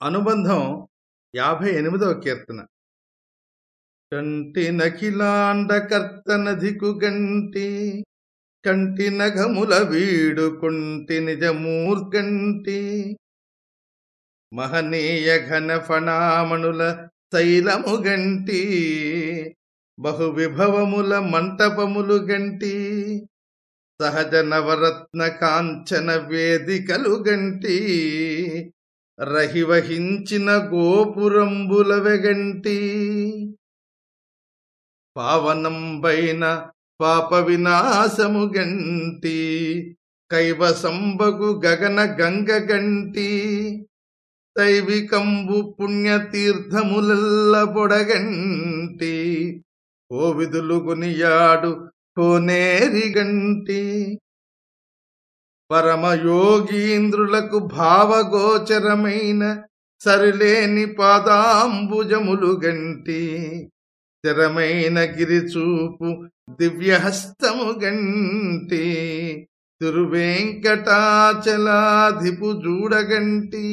అనుబంధం యాభై ఎనిమిదవ కీర్తన. కంటి నఖిలాండ కర్తనధికు గంటి కంటి నగముల వీడుకుంటి నిజమూర్గంటి మహనీయ ఘన ఫణామణుల తైలము గంటి బహు విభవముల మంటపములు గంటి సహజ నవరత్న కాంచన వేదికలు గంటి రహివహించిన గోపురంబుల వెగంటి పావనంబైన పాప వినాశము గంటి కైవసంబగు గగన గంగ గంటి దైవికంబు పుణ్యతీర్థములల్ల పొడగంటి కోవిదులు కొనియాడు కోనేరి గంటి పరమయోగీంద్రులకు భావగోచరమైన సరిలేని పాదాంబుజములు గంటి స్థిరమైన గిరిచూపు దివ్యహస్తము గంటి తిరువేంకటాచలాధిపు జూడగంటి.